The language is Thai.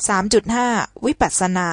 3.5 วิปัสสนา